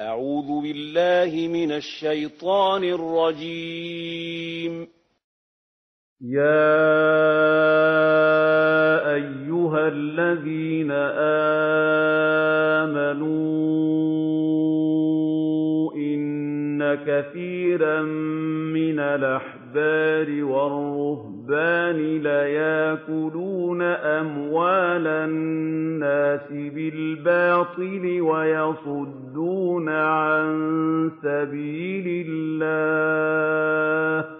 أعوذ بالله من الشيطان الرجيم. يا أيها الذين آمنوا إن كثيرا من الأحبار والرهبان ليأكلون أموال الناس بالباطل ويصدون عن سبيل الله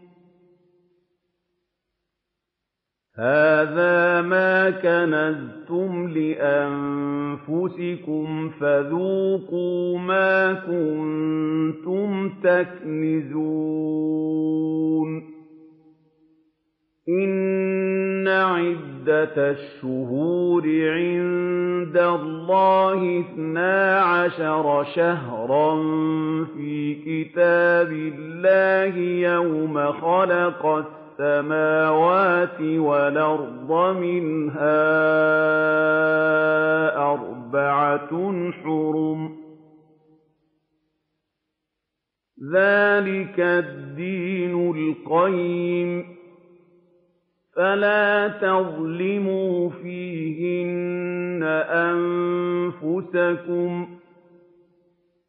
هَٰذَا مَا كَنَزْتُمْ لِأَنفُسِكُمْ فَذُوقُوا مَا كُنتُمْ تَكْنِزُونَ إِنَّ عِدَّةَ الشُّهُورِ عِندَ اللَّهِ اثْنَا عَشَرَ شَهْرًا فِي كِتَابِ اللَّهِ يَوْمَ خَلَقَ السَّمَاوَاتِ وَالْأَرْضَ مِنْهَا أَرْبَعَةٌ حُرُمٌ ۚ. ذَٰلِكَ الدِّينُ الْقَيِّمُ ۚ. فَلَا تَظْلِمُوا فِيهِنَّ أَنفُسَكُمْ ۚ.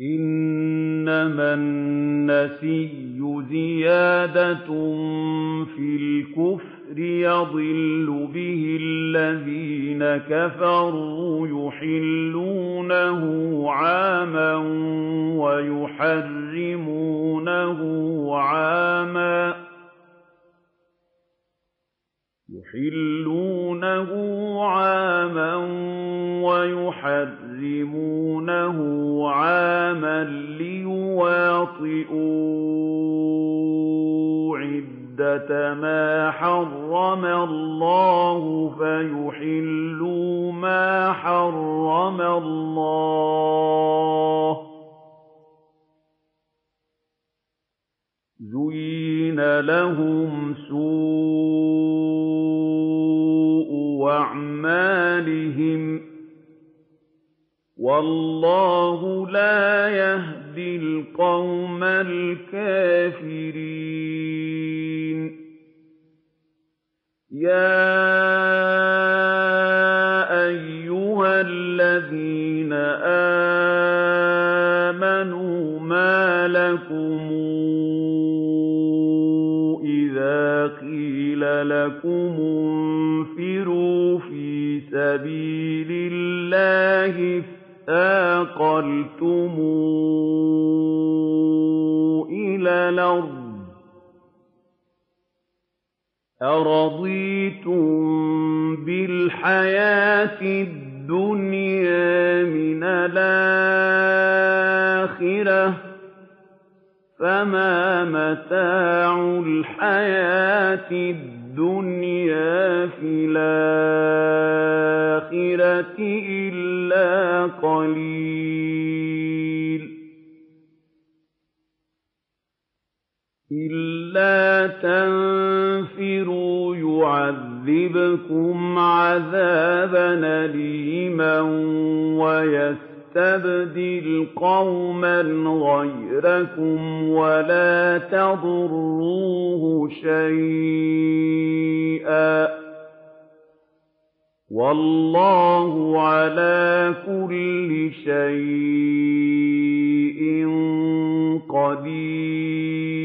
إِنَّمَا النَّسِيُّ زِيَادَةٌ فِي الْكُفْرِ يَضِلُّ بِهِ الَّذِينَ كَفَرُوا يُحِلُّونَهُ عَامًا وَيُحَرِّمُونَهُ عَامًا لِّيُوَاطِئُوا عِدَّةَ مَا حَرَّمَ اللَّهُ فَيُحِلُّوا مَا حَرَّمَ اللَّهُ ۚ زُيِّنَ لَهُمْ سُوءُ أَعْمَالِهِمْ ۗ وَاللَّهُ لَا يَهْدِي الْقَوْمَ الْكَافِرِينَ. يَا أَيُّهَا الَّذِينَ آمَنُوا مَا لَكُمْ إِذَا قِيلَ لَكُمُ انفِرُوا فِي سَبِيلِ اللَّهِ اثَّاقَلْتُمْ إِلَى الْأَرْضِ. أَرَضِيتُم بِالْحَيَاةِ الدُّنْيَا مِنَ الْآخِرَةِ ۚ فَمَا مَتَاعُ الْحَيَاةِ الدُّنْيَا فِي إِلَّا قَلِيلٌ إِلَّا تَنفِرُوا يُعَذِّبْكُمْ عَذَابًا أَلِيمًا يَسْتَبْدِلْ قَوْمًا غَيْرَكُمْ وَلَا تَضُرُّوهُ شَيْئًا ۗ وَاللَّهُ عَلَىٰ كُلِّ شَيْءٍ قَدِيرٌ.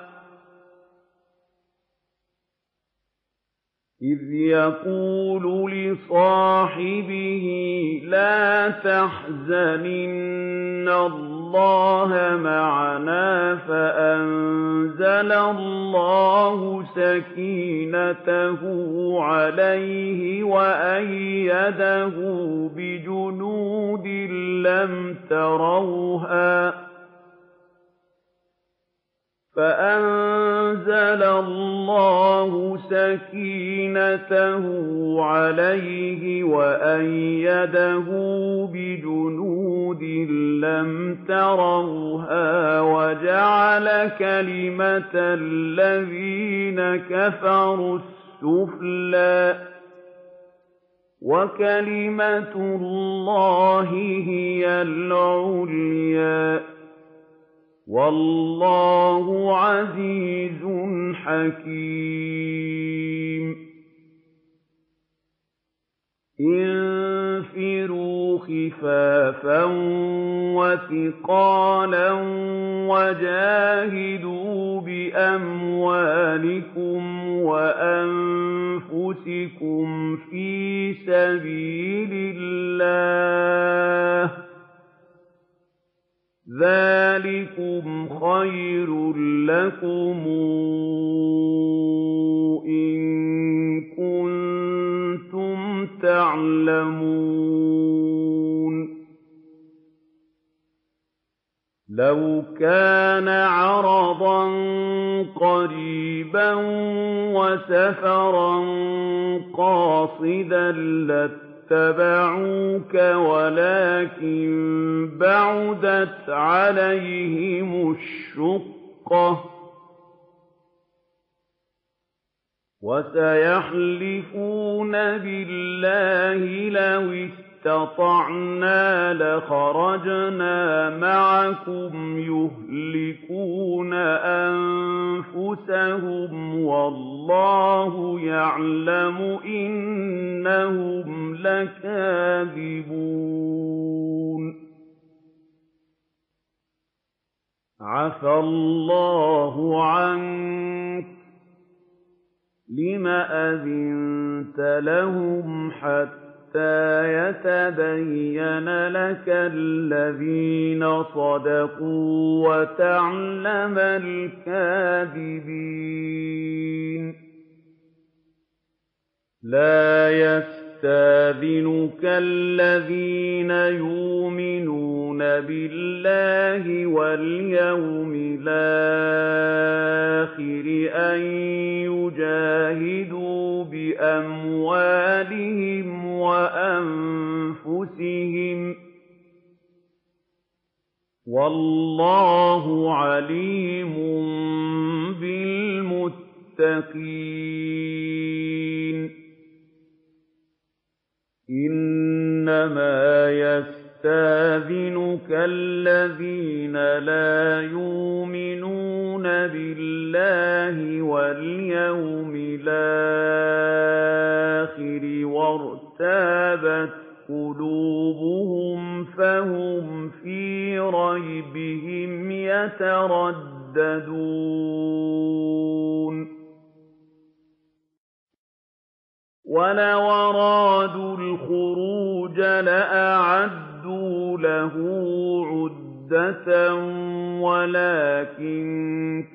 إِذْ يَقُولُ لِصَاحِبِهِ لَا تَحْزَنْ إِنَّ اللَّهَ مَعَنَا فَأَنزَلَ اللَّهُ سَكِينَتَهُ عَلَيْهِ وَأَيَّدَهُ بِجُنُودٍ لَّمْ تَرَوْهَا ۚ فَأَنزَلَ اللَّهُ سَكِينَتَهُ عَلَيْهِ وَأَيَّدَهُ بِجُنُودٍ لَّمْ تَرَوْهَا وَجَعَلَ كَلِمَةَ الَّذِينَ كَفَرُوا السُّفْلَىٰ ۗ وَكَلِمَةُ اللَّهِ هِيَ الْعُلْيَا ۗ. وَاللَّهُ عَزِيزٌ حَكِيمٌ. انفِرُوا خِفَافًا وَثِقَالًا وَجَاهِدُوا بِأَمْوَالِكُمْ وَأَنفُسِكُمْ فِي سَبِيلِ اللَّهِ ۚ. ذَٰلِكُمْ خَيْرٌ لَّكُمْ إِن كُنتُمْ تَعْلَمُونَ لَوْ كَانَ عَرَضًا قَرِيبًا وَسَفَرًا قَاصِدًا لَّاتَّبَعُوكَ وَلَٰكِن بَعُدَتْ عَلَيْهِمُ الشُّقَّةُ ۚ وَسَيَحْلِفُونَ بِاللَّهِ لَوِ اسْتَطَعْنَا لَخَرَجْنَا مَعَكُمْ يُهْلِكُونَ أَنفُسَهُمْ وَاللَّهُ يَعْلَمُ إِنَّهُمْ لَكَاذِبُونَ. عَفَا اللَّهُ عَنكَ ۖ. لِمَ أَذِنتَ لَهُمْ حَتَّىٰ يَتَبَيَّنَ لَكَ الَّذِينَ صَدَقُوا وَتَعْلَمَ الْكَاذِبِينَ لَا يَسْتَأْذِنُكَ الَّذِينَ يُؤْمِنُونَ بِاللَّهِ وَالْيَوْمِ الْآخِرِ أَن يُجَاهِدُوا بِأَمْوَالِهِمْ وَاللَّهُ عَلِيمٌ بِالْمُتَّقِينَ. إِنَّمَا يَسْتَأْذِنُكَ الَّذِينَ لَا يُؤْمِنُونَ بِاللَّهِ وَالْيَوْمِ الْآخِرِ وَارْتَابَتْ قُلُوبُهُمْ فَهُمْ فِي رَيْبِهِمْ يَتَرَدَّدُونَ وَلَوْ أَرَادُوا الْخُرُوجَ لَأَعَدُّوا لَهُ عُدَّةً وَلَٰكِن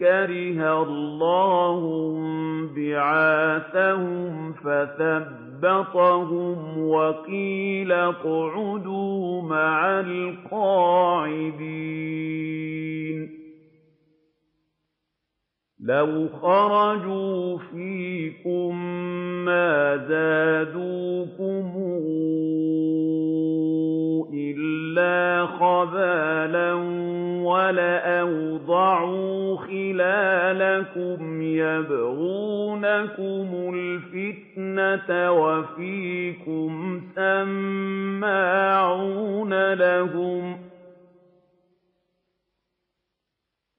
كَرِهَ اللَّهُ انبِعَاثَهُمْ فَثَبَّتَهُمْ ثبطهم وقيل اقعدوا مع القاعدين لو خرجوا فيكم ما زادوكم إلا خبالا ولأوضعوا خلالكم يبغونكم الفتنة وفيكم سماعون لهم ۖ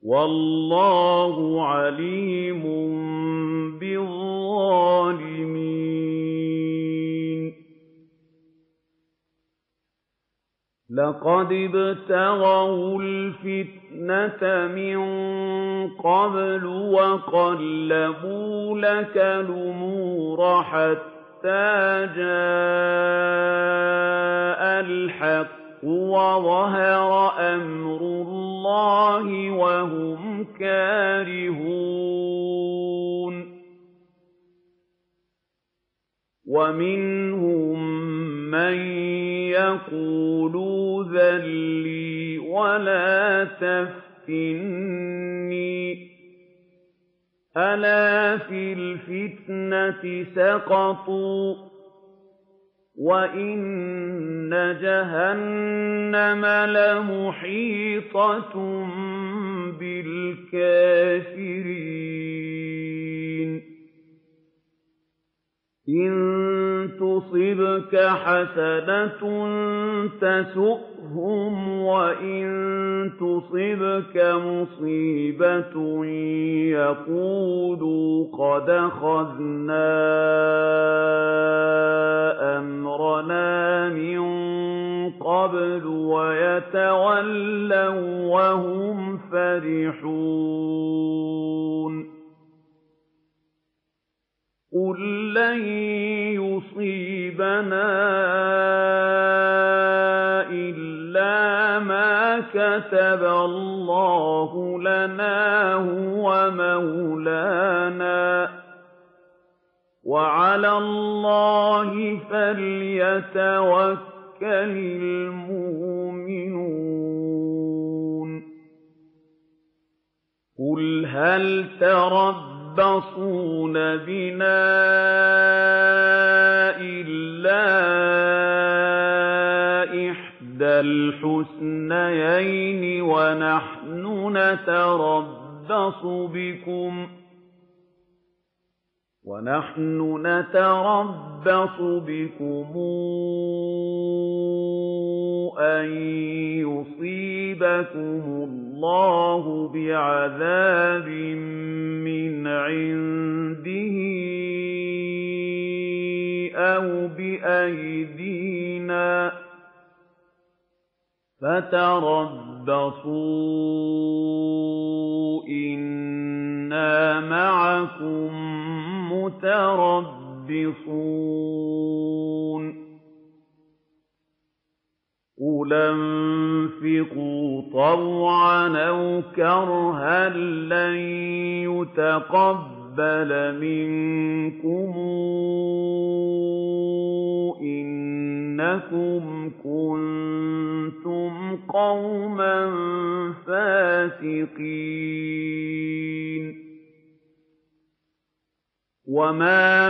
وَاللَّهُ عَلِيمٌ بِالظَّالِمِينَ لَقَدِ ابْتَغَوُا الْفِتْنَةَ مِن قَبْلُ وَقَلَّبُوا لَكَ الْأُمُورَ حَتَّىٰ جَاءَ الْحَقُّ وَظَهَرَ أَمْرُ اللَّهِ وَهُمْ كَارِهُونَ وَمِنْهُم مَّن يَقُولُ ائْذَن لِّي وَلَا تَفْتِنِّي ۚ أَلَا فِي الْفِتْنَةِ سَقَطُوا ۗ وَإِنَّ جَهَنَّمَ لَمُحِيطَةٌ بِالْكَافِرِينَ إِن تُصِبْكَ حَسَنَةٌ تَسُؤْهُمْ وَإِن تُصِبْكَ مُصِيبَةٌ يَقُولُوا قَدْ أَخَذْنَا أَمْرَنَا مِن قَبْلُ وَيَتَوَلَّوا وَّهُمْ فَرِحُونَ قُل لَّن يُصِيبَنَا إِلَّا مَا كَتَبَ اللَّهُ لَنَا هُوَ مَوْلَانَا ۚ وَعَلَى اللَّهِ فَلْيَتَوَكَّلِ الْمُؤْمِنُونَ قُلْ هَلْ يَتَرَبَّصُونَ بِنَا إِلَّا إِحْدَى الْحُسْنَيَيْنِ وَنَحْنُ نَتَرَبَّصُ بِكُمْ وَنَحْنُ نَتَرَبَّصُ بِكُمْ أَن يُصِيبَكُمُ اللَّهُ بِعَذَابٍ مِّنْ عِندِهِ أَوْ بِأَيْدِينَا ۖ فَتَرَبَّصُوا إِنَّا مَعَكُم مُّتَرَبِّصُونَ قُلْ أَنفِقُوا طَوْعًا أَوْ كَرْهًا لَّن يُتَقَبَّلَ مِنكُمْ إِنَّكُمْ كُنتُمْ قَوْمًا فَاسِقِينَ وَمَا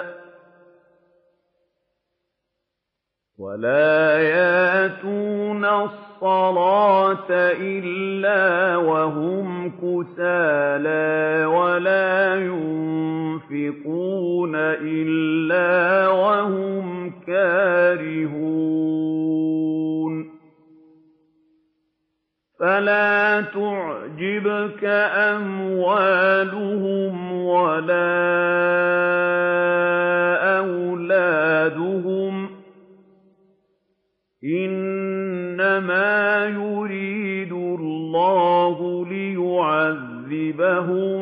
وَلَا يَأْتُونَ الصَّلَاةَ إِلَّا وَهُمْ كُسَالَىٰ وَلَا يُنفِقُونَ إِلَّا وَهُمْ كَارِهُونَ فَلَا تُعْجِبْكَ أَمْوَالُهُمْ وَلَا أَوْلَادُهُمْ إِنَّمَا يُرِيدُ اللَّهُ لِيُعَذِّبَهُم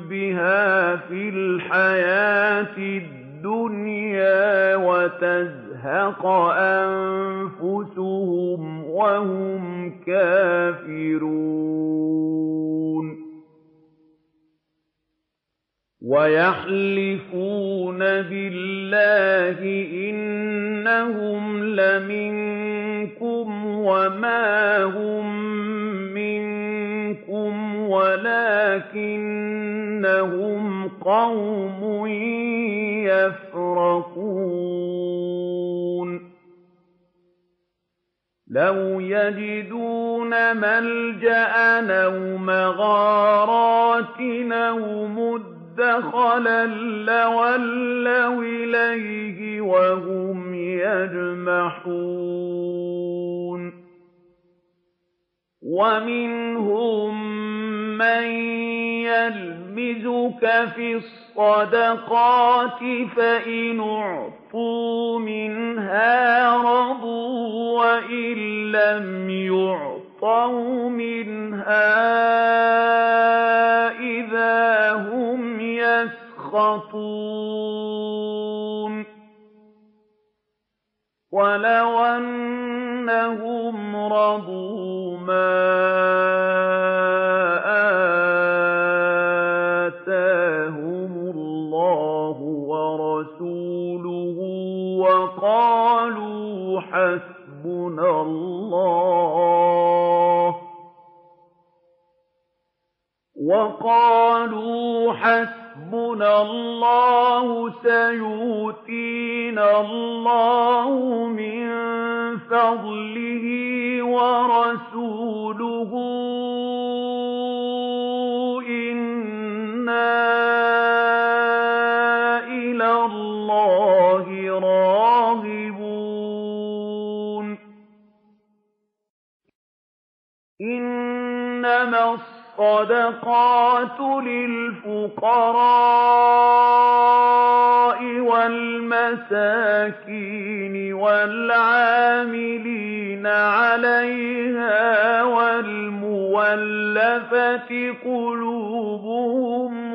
بِهَا فِي الْحَيَاةِ الدُّنْيَا وَتَزْهَقَ أَنفُسُهُمْ وَهُمْ كَافِرُونَ. وَيَحْلِفُونَ بِاللَّهِ إِنَّهُمْ لَمِنكُمْ وَمَا هُم مِّنكُمْ وَلَٰكِنَّهُمْ قَوْمٌ يَفْرَقُونَ لَوْ يَجِدُونَ مَلْجَأً أَوْ مَغَارَاتٍ أَوْ مُدَّخَلًا لَّوَلَّوْا إِلَيْهِ وَهُمْ يَجْمَحُونَ. وَمِنْهُم مَّن يَلْمِزُكَ فِي الصَّدَقَاتِ فَإِنْ أُعْطُوا مِنْهَا رَضُوا وَإِن لَّمْ يُعْطَوْا مِنْهَا وَلَوْ أَنَّهُمْ رَضُوا مَا آتَاهُمُ اللَّهُ وَرَسُولُهُ وَقَالُوا حَسْبُنَا اللَّهُ سَيُؤْتِينَا اللَّهُ مِن فَضْلِهِ وَرَسُولُهُ الصَّدَقَاتُ لِلْفُقَرَاءِ وَالْمَسَاكِينِ وَالْعَامِلِينَ عَلَيْهَا وَالْمُؤَلَّفَةِ قُلُوبُهُمْ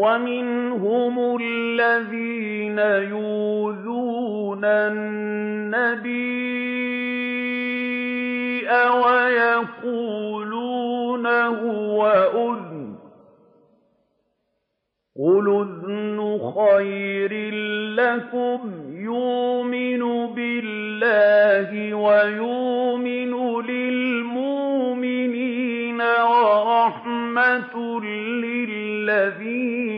وَمِنْهُمُ الَّذِينَ يُؤْذُونَ النَّبِيَّ وَيَقُولُونَ هُوَ أُذُنٌ ۚ. قُلْ أُذُنُ خَيْرٍ لَّكُمْ. يُؤْمِنُ بِاللَّهِ وَيُؤْمِنُ لِلْمُؤْمِنِينَ وَرَحْمَةٌ لِّلَّذِينَ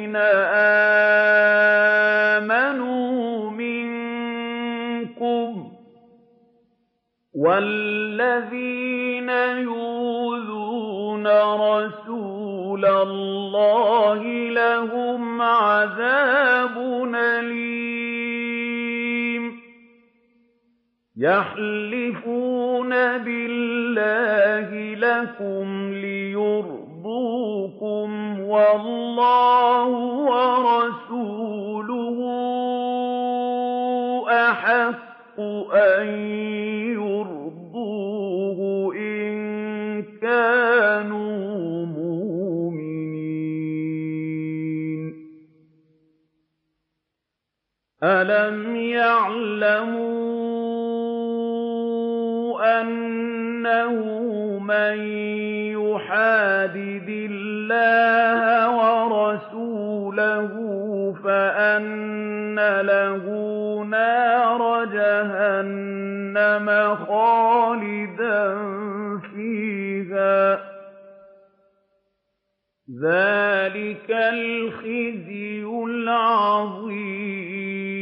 وَالَّذِينَ يُؤْذُونَ رَسُولَ اللَّهِ لَهُمْ عَذَابٌ أَلِيمٌ. يَحْلِفُونَ بِاللَّهِ لَكُمْ لِيُرْضُوكُمْ وَاللَّهُ وَرَسُولُهُ أَحَقُّ أَن أَلَمْ يَعْلَمُوا أَنَّهُ مَن يُحَادِدِ اللَّهَ وَرَسُولَهُ فَأَنَّ لَهُ نَارَ جَهَنَّمَ خَالِدًا فِيهَا ۚ ذَٰلِكَ الْخِزْيُ الْعَظِيمُ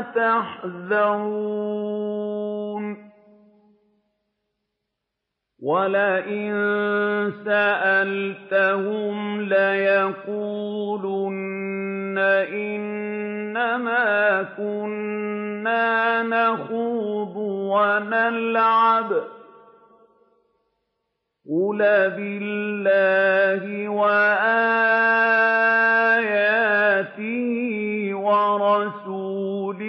تَحْذَرُونَ. وَلَئِن سَأَلْتَهُمْ لَيَقُولُنَّ إِنَّمَا كُنَّا نَخُوضُ وَنَلْعَبُ ۚ. قُلْ أَبِاللَّهِ وَآيَاتِهِ وَرَسُولِهِ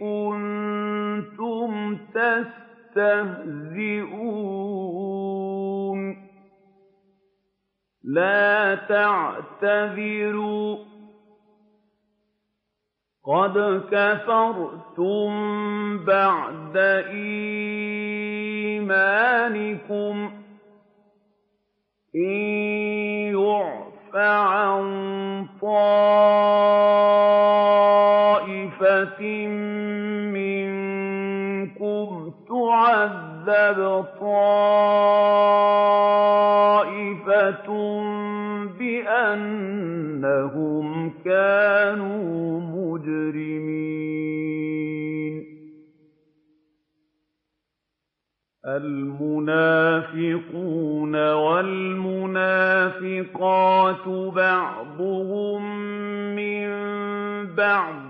كُنتُمْ تَسْتَهْزِئُونَ. لَا تَعْتَذِرُوا ۖ. قَدْ كَفَرْتُم بَعْدَ إِيمَانِكُمْ ۚ. إِن يُعْفَ عَن طَائِفَةٍ مِّنكُمْ تُعَذَّبْ طَائِفَةٌ بِأَنَّهُمْ كَانُوا مُجْرِمِينَ. الْمُنَافِقُونَ وَالْمُنَافِقَاتُ بَعْضُهُم مِّن بَعْضٍ ۚ.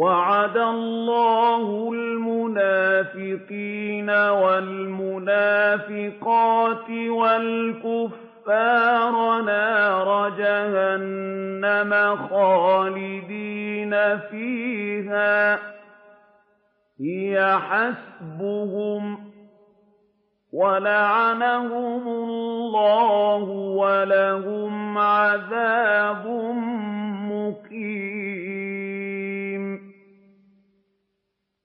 وَعَدَ اللَّهُ الْمُنَافِقِينَ وَالْمُنَافِقَاتِ وَالْكُفَّارَ نَارَ جَهَنَّمَ خَالِدِينَ فِيهَا ۚ. هِيَ حَسْبُهُمْ ۚ وَلَعَنَهُمُ اللَّهُ وَلَهُمْ عَذَابٌ مُّقِيمٌ.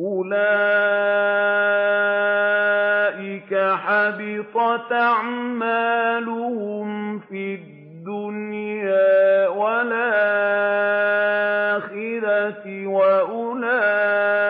أُولَٰئِكَ حَبِطَتْ أَعْمَالُهُمْ فِي الدُّنْيَا وَالْآخِرَةِ ۖ وَأُولَٰئِكَ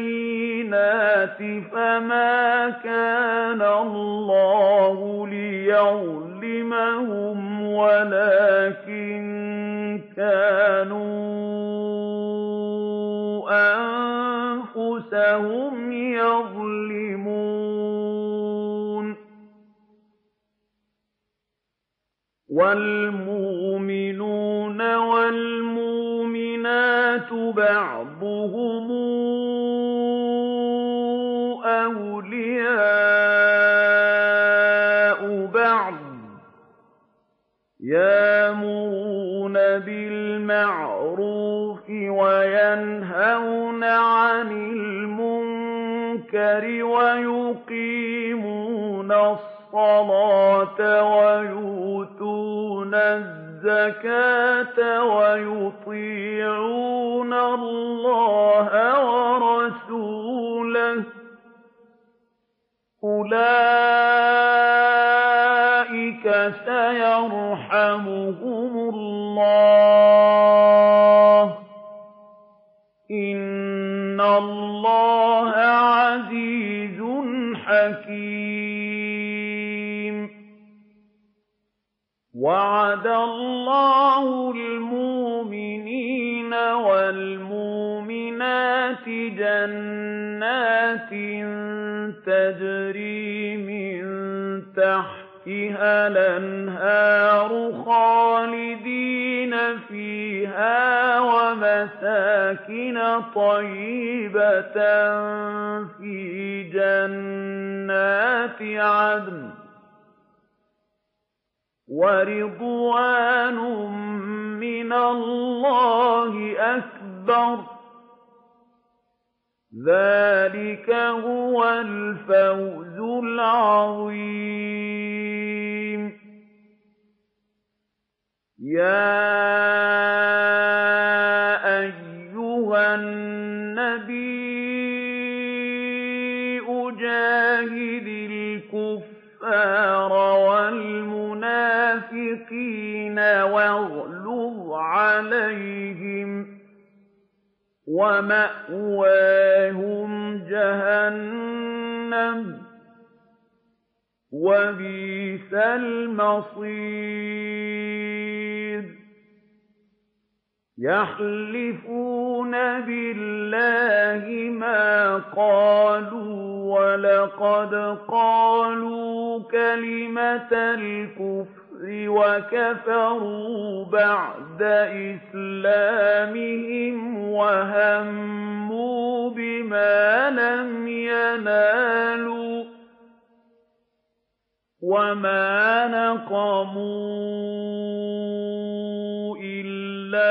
الْبَيِّنَاتِ فَمَا كَانَ اللَّهُ لِيَظْلِمَهُمْ وَلَٰكِن كَانُوا أَنفُسَهُمْ يَظْلِمُونَ. وَالْمُؤْمِنُونَ وَالْمُؤْمِنَاتُ بِالْمَعْرُوفِ وَيَنْهَوْنَ عَنِ الْمُنكَرِ وَيُقِيمُونَ الصَّلَاةَ وَيُؤْتُونَ الزَّكَاةَ وَيُطِيعُونَ اللَّهَ وَرَسُولَهُ ۚ. أُولَٰئِكَ سَيَرْحَمُهُمُ تَحْتِهَا الْأَنْهَارُ خَالِدِينَ فِيهَا وَمَسَاكِنَ طَيِّبَةً فِي جَنَّاتِ عَدْنٍ ۚ وَرِضْوَانٌ مِّنَ اللَّهِ أَكْبَرُ ۚ ذَٰلِكَ هُوَ الْفَوْزُ الْعَظِيمُ يَا أَيُّهَا النَّبِيُّ جَاهِدِ الْكُفَّارَ وَالْمُنَافِقِينَ وَاغْلُظْ عَلَيْهِمْ ۚ وَمَأْوَاهُمْ جَهَنَّمُ ۖ وَبِئْسَ الْمَصِيرُ يَحْلِفُونَ بِاللَّهِ مَا قَالُوا وَلَقَدْ قَالُوا كَلِمَةَ الْكُفْرِ وَكَفَرُوا بَعْدَ إِسْلَامِهِمْ وَهَمُّوا بِمَا لَمْ يَنَالُوا ۚ وَمَا نَقَمُوا إِلَّا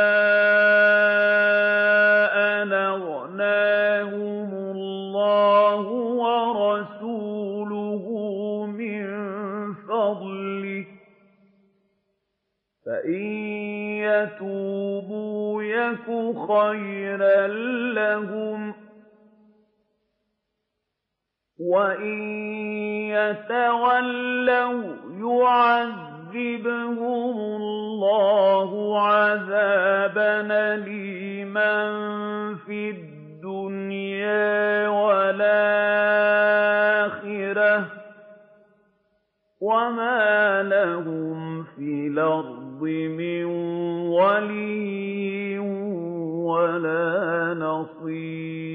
أَنْ أَغْنَاهُمُ اللَّهُ وَرَسُولُهُ مِن فَضْلِهِ ۚ فَإِن يَتُوبُوا يَكُ خَيْرًا لَّهُمْ ۖ وَإِن يَتَوَلَّوْا يُعَذِّبْهُمُ اللَّهُ عَذَابًا أَلِيمًا فِي الدُّنْيَا وَالْآخِرَةِ ۚ وَمَا لَهُمْ فِي الْأَرْضِ مِن وَلِيٍّ وَلَا نَصِيرٍ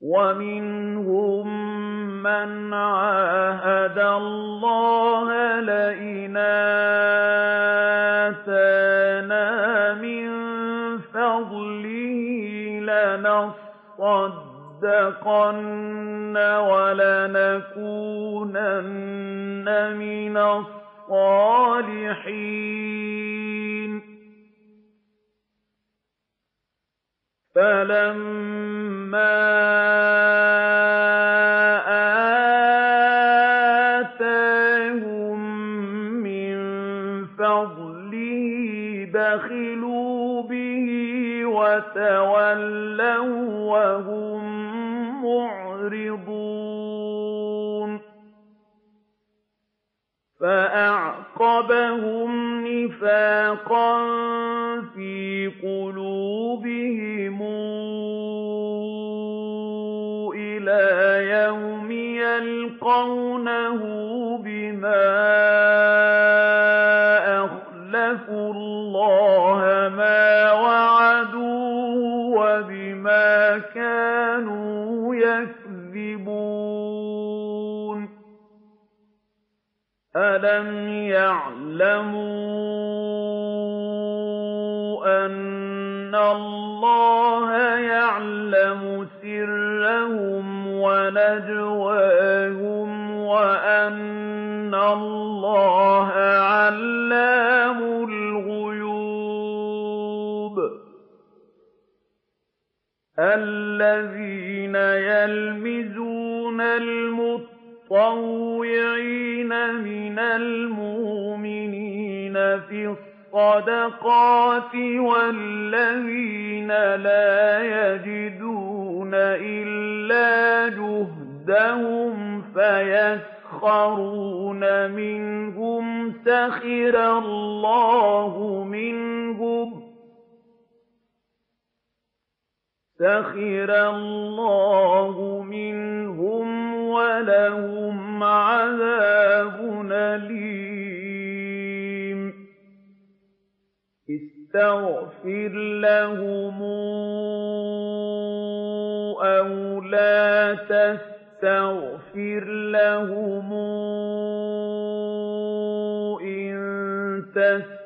وَمِنْهُم مَّنْ عَاهَدَ اللَّهَ لَئِنْ آتَانَا مِن فَضْلِهِ لَنَصَّدَّقَنَّ وَلَنَكُونَنَّ مِنَ الصَّالِحِينَ فَلَمَّا وَتَوَلَّوا وَّهُم مُّعْرِضُونَ. فَأَعْقَبَهُمْ نِفَاقًا فِي قُلُوبِهِمْ إِلَىٰ يَوْمِ يَلْقَوْنَهُ بِمَا أَلَمْ يَعْلَمُوا أَنَّ اللَّهَ يَعْلَمُ سِرَّهُمْ وَنَجْوَاهُمْ وَأَنَّ اللَّهَ عَلَّامُ الْغُيُوبِ الَّذِينَ يَلْمِزُونَ الْمُطَّوِّعِينَ مِنَ الْمُؤْمِنِينَ فِي الصَّدَقَاتِ وَالَّذِينَ لَا يَجِدُونَ إِلَّا جُهْدَهُمْ فَيَسْخَرُونَ مِنْهُمْ ۙ سَخِرَ اللَّهُ مِنْهُمْ وَلَهُمْ عَذَابٌ أَلِيمٌ. اسْتَغْفِرْ لَهُمْ أَوْ لَا تَسْتَغْفِرْ لَهُمْ إِن تَسْتَغْفِرْ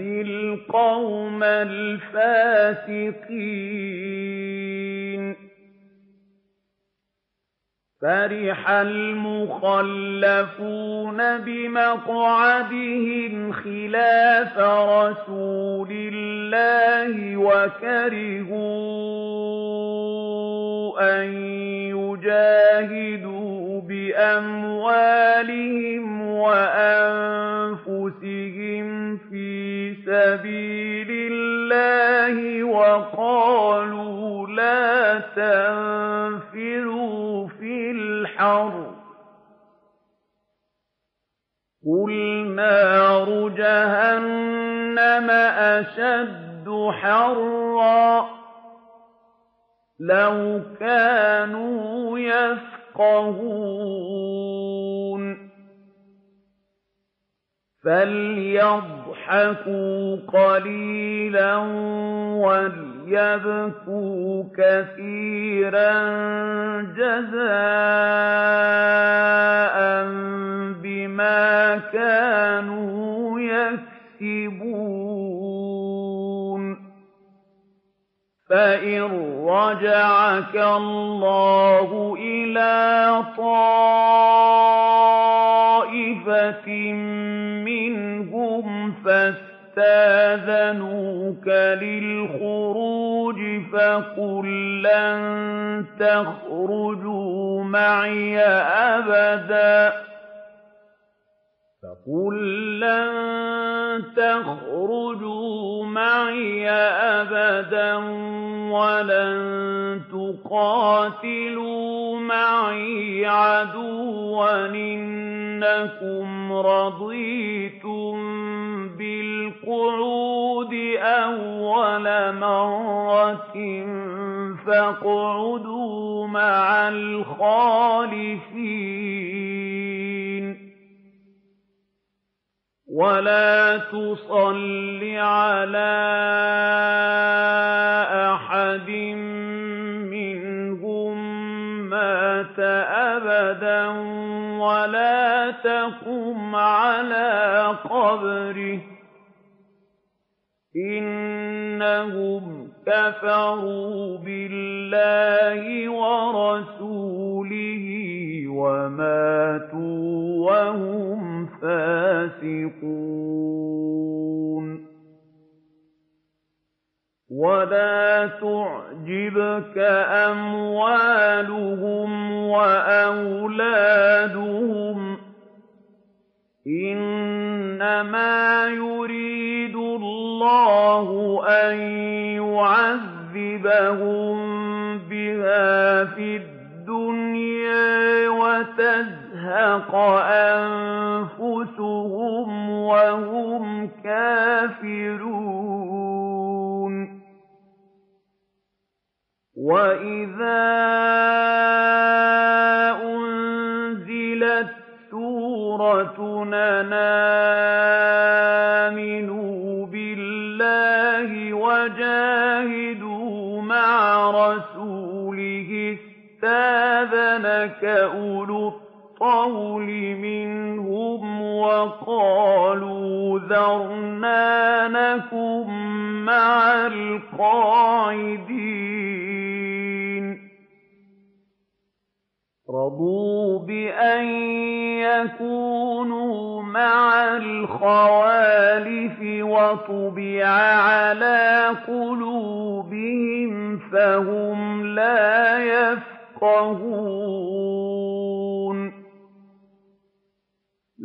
الْقَوْمَ الْفَاسِقِينَ. فَرِحَ الْمُخَلَّفُونَ بِمَقْعَدِهِمْ خِلَافَ رَسُولِ اللَّهِ وَكَرِهُوا أَن يُجَاهِدُوا بِأَمْوَالِهِمْ وَأَنفُسِهِمْ فِي سَبِيلِ اللَّهِ وَقَالُوا لَا تَنفِرُوا فِي الْحَرِّ ۗ قُلْ نَارُ جَهَنَّمَ أَشَدُّ حَرًّا ۚ لَّوْ كَانُوا يَفْقَهُونَ فَلْيَضْحَكُوا قَلِيلًا وَلْيَبْكُوا كَثِيرًا جَزَاءً بِمَا كَانُوا يَكْسِبُونَ فَإِن رَّجَعَكَ اللَّهُ إِلَىٰ طَائِفَةٍ مِّنْهُمْ فَاسْتَأْذَنُوكَ لِلْخُرُوجِ فَقُل لَّن تَخْرُجُوا مَعِيَ أَبَدًا وَلَن تُقَاتِلُوا مَعِي عَدُوًّا ۖ إِنَّكُمْ رَضِيتُم بِالْقُعُودِ أَوَّلَ مَرَّةٍ فَاقْعُدُوا مَعَ الْخَالِفِينَ وَلَا تُصَلِّ عَلَىٰ أَحَدٍ مِّنْهُم مَّاتَ أَبَدًا وَلَا تَقُمْ عَلَىٰ قَبْرِهِ ۖ إِنَّهُمْ كَفَرُوا بِاللَّهِ وَرَسُولِهِ وَمَاتُوا وَهُمْ فَاسِقُونَ وَلَا تُعْجِبْكَ أَمْوَالُهُمْ وَأَوْلَادُهُمْ ۚ إِنَّمَا يُرِيدُ اللَّهُ أَن يُعَذِّبَهُم بِهَا فِي الدُّنْيَا وَتَذْهَبَ وَتَزْهَقَ أَنفُسُهُمْ وَهُمْ كَافِرُونَ وَإِذَا أُنزِلَتْ سُورَةٌ آمِنُوا بِاللَّهِ وَجَاهِدُوا مَعَ رَسُولِهِ اسْتَأْذَنَكَ أُولُو الطَّوْلِ مِنْهُمْ وَقَالُوا ذَرْنَا نَكُن مَّعَ الْقَاعِدِينَ. رَضُوا بِأَن يَكُونُوا مَعَ الْخَوَالِفِ وَطُبِعَ عَلَىٰ قُلُوبِهِمْ فَهُمْ لَا يَفْقَهُونَ.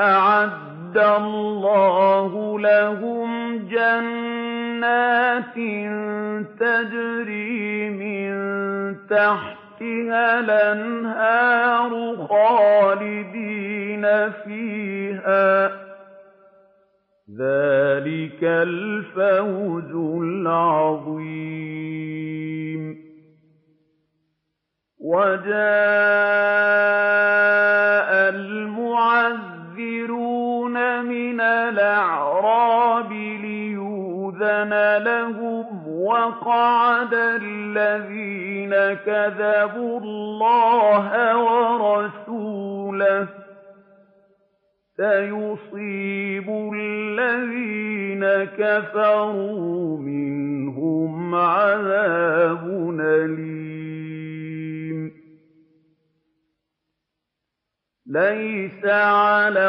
أَعَدَّ اللَّهُ لَهُمْ جَنَّاتٍ تَجْرِي مِن تَحْتِهَا الْأَنْهَارُ خَالِدِينَ فِيهَا ۚ. ذَٰلِكَ الْفَوْزُ الْعَظِيمُ. وَجَاءَ مِنَ الْأَعْرَابِ لِيُؤْذَنَ لَهُمْ ۖ وَقَعَدَ الَّذِينَ كَذَبُوا اللَّهَ وَرَسُولَهُ ۚ سَيُصِيبُ الَّذِينَ كَفَرُوا مِنْهُمْ عَذَابٌ أَلِيمٌ. لَّيْسَ عَلَى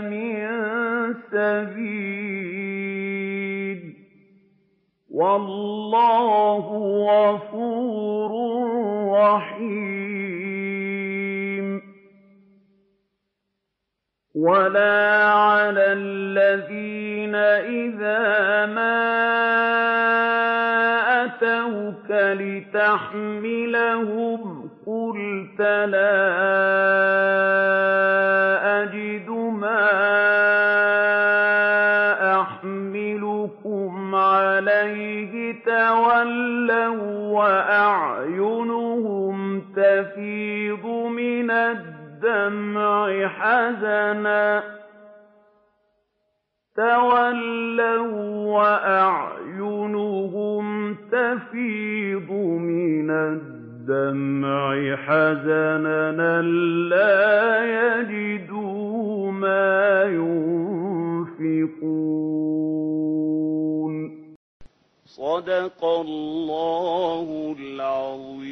مِن سَبِيلٍ ۚ. وَاللَّهُ غَفُورٌ رَّحِيمٌ. وَلَا عَلَى الَّذِينَ إِذَا مَا أَتَوْكَ لِتَحْمِلَهُمْ قُلْتَ لَا تَوَلَّوا وَّأَعْيُنُهُمْ تَفِيضُ مِنَ الدَّمْعِ حَزَنًا. أَلَّا يَجِدُوا مَا يُنفِقُونَ. صدق الله العظيم.